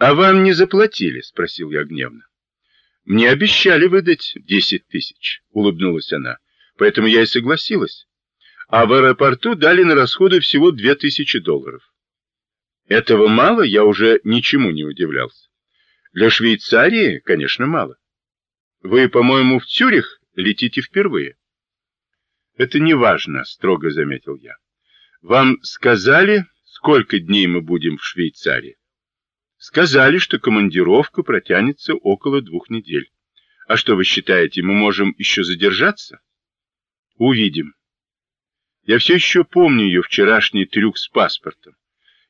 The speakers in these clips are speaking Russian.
«А вам не заплатили?» — спросил я гневно. «Мне обещали выдать десять тысяч», — улыбнулась она. «Поэтому я и согласилась. А в аэропорту дали на расходы всего две тысячи долларов. Этого мало, я уже ничему не удивлялся. Для Швейцарии, конечно, мало. Вы, по-моему, в Цюрих летите впервые. Это не важно, строго заметил я. Вам сказали, сколько дней мы будем в Швейцарии? Сказали, что командировка протянется около двух недель. А что вы считаете, мы можем еще задержаться? Увидим. Я все еще помню ее вчерашний трюк с паспортом.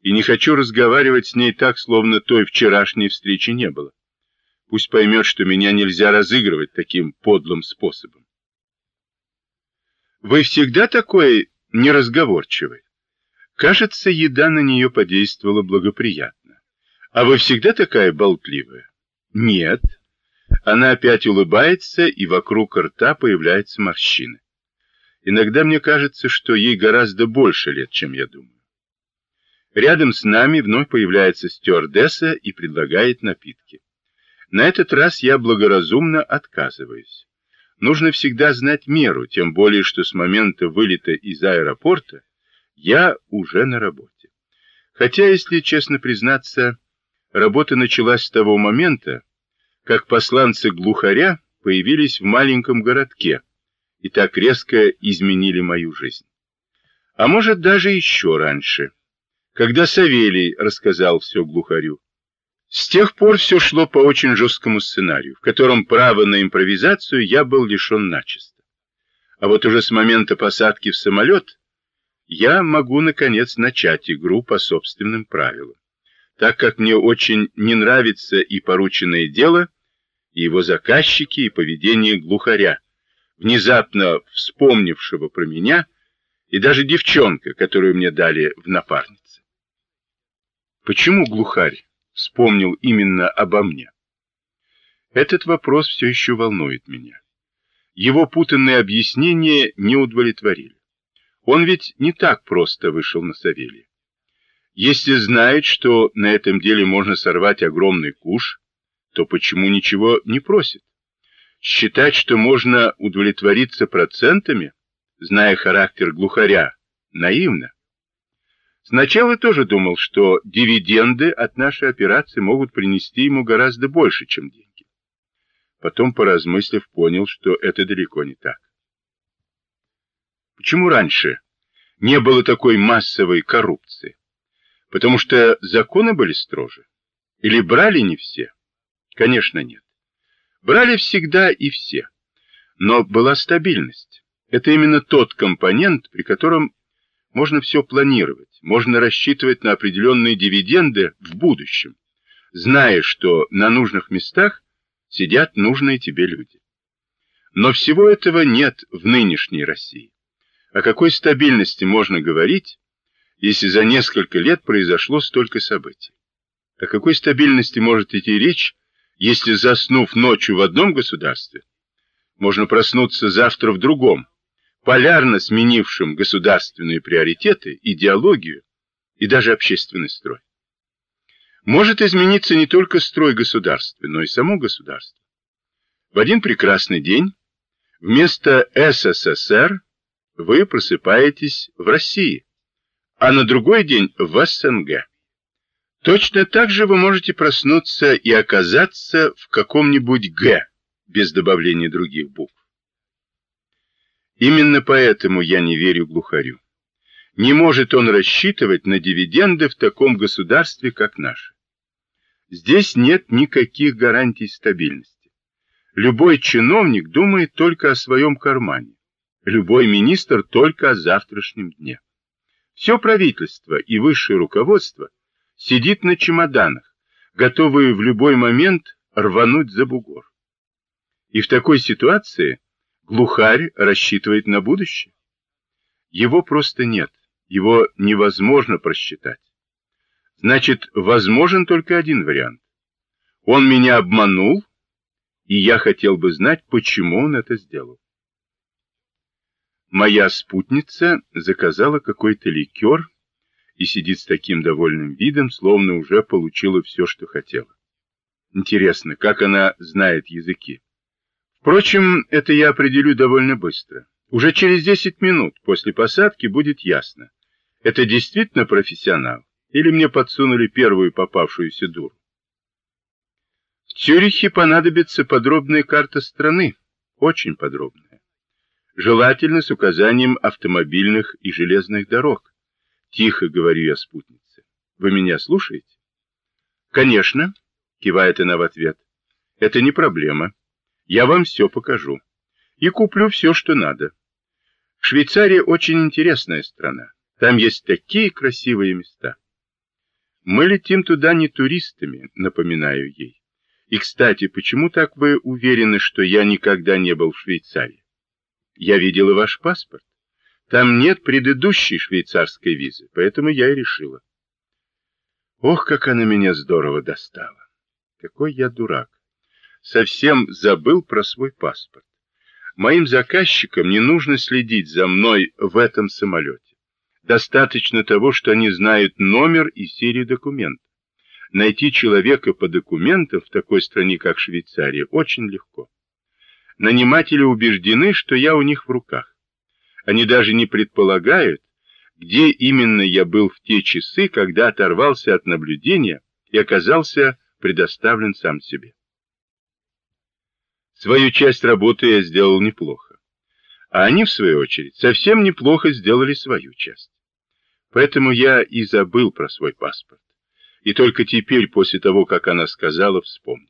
И не хочу разговаривать с ней так, словно той вчерашней встречи не было. Пусть поймет, что меня нельзя разыгрывать таким подлым способом. Вы всегда такой неразговорчивый. Кажется, еда на нее подействовала благоприятно. А вы всегда такая болтливая? Нет. Она опять улыбается, и вокруг рта появляются морщины. Иногда мне кажется, что ей гораздо больше лет, чем я думаю. Рядом с нами вновь появляется стюардесса и предлагает напитки. На этот раз я благоразумно отказываюсь. Нужно всегда знать меру, тем более, что с момента вылета из аэропорта я уже на работе. Хотя, если честно признаться, Работа началась с того момента, как посланцы глухаря появились в маленьком городке и так резко изменили мою жизнь. А может, даже еще раньше, когда Савелий рассказал все глухарю. С тех пор все шло по очень жесткому сценарию, в котором право на импровизацию я был лишен начисто. А вот уже с момента посадки в самолет я могу, наконец, начать игру по собственным правилам так как мне очень не нравится и порученное дело, и его заказчики, и поведение глухаря, внезапно вспомнившего про меня, и даже девчонка, которую мне дали в напарнице. Почему глухарь вспомнил именно обо мне? Этот вопрос все еще волнует меня. Его путанные объяснения не удовлетворили. Он ведь не так просто вышел на Савелия. Если знает, что на этом деле можно сорвать огромный куш, то почему ничего не просит? Считать, что можно удовлетвориться процентами, зная характер глухаря, наивно. Сначала тоже думал, что дивиденды от нашей операции могут принести ему гораздо больше, чем деньги. Потом, поразмыслив, понял, что это далеко не так. Почему раньше не было такой массовой коррупции? Потому что законы были строже? Или брали не все? Конечно, нет. Брали всегда и все. Но была стабильность. Это именно тот компонент, при котором можно все планировать, можно рассчитывать на определенные дивиденды в будущем, зная, что на нужных местах сидят нужные тебе люди. Но всего этого нет в нынешней России. О какой стабильности можно говорить, если за несколько лет произошло столько событий? О какой стабильности может идти речь, если, заснув ночью в одном государстве, можно проснуться завтра в другом, полярно сменившем государственные приоритеты, идеологию и даже общественный строй? Может измениться не только строй государства, но и само государство. В один прекрасный день вместо СССР вы просыпаетесь в России а на другой день в СНГ. Точно так же вы можете проснуться и оказаться в каком-нибудь Г, без добавления других букв. Именно поэтому я не верю глухарю. Не может он рассчитывать на дивиденды в таком государстве, как наше. Здесь нет никаких гарантий стабильности. Любой чиновник думает только о своем кармане. Любой министр только о завтрашнем дне. Все правительство и высшее руководство сидит на чемоданах, готовые в любой момент рвануть за бугор. И в такой ситуации глухарь рассчитывает на будущее. Его просто нет, его невозможно просчитать. Значит, возможен только один вариант. Он меня обманул, и я хотел бы знать, почему он это сделал. Моя спутница заказала какой-то ликер и сидит с таким довольным видом, словно уже получила все, что хотела. Интересно, как она знает языки? Впрочем, это я определю довольно быстро. Уже через 10 минут после посадки будет ясно, это действительно профессионал или мне подсунули первую попавшуюся дуру. В Цюрихе понадобится подробная карта страны, очень подробная. Желательно с указанием автомобильных и железных дорог. Тихо говорю я спутнице. Вы меня слушаете? Конечно, кивает она в ответ. Это не проблема. Я вам все покажу. И куплю все, что надо. Швейцария очень интересная страна. Там есть такие красивые места. Мы летим туда не туристами, напоминаю ей. И, кстати, почему так вы уверены, что я никогда не был в Швейцарии? Я видела ваш паспорт. Там нет предыдущей швейцарской визы, поэтому я и решила. Ох, как она меня здорово достала. Какой я дурак. Совсем забыл про свой паспорт. Моим заказчикам не нужно следить за мной в этом самолете. Достаточно того, что они знают номер и серию документов. Найти человека по документам в такой стране, как Швейцария, очень легко. Наниматели убеждены, что я у них в руках. Они даже не предполагают, где именно я был в те часы, когда оторвался от наблюдения и оказался предоставлен сам себе. Свою часть работы я сделал неплохо. А они, в свою очередь, совсем неплохо сделали свою часть. Поэтому я и забыл про свой паспорт. И только теперь, после того, как она сказала, вспомнил.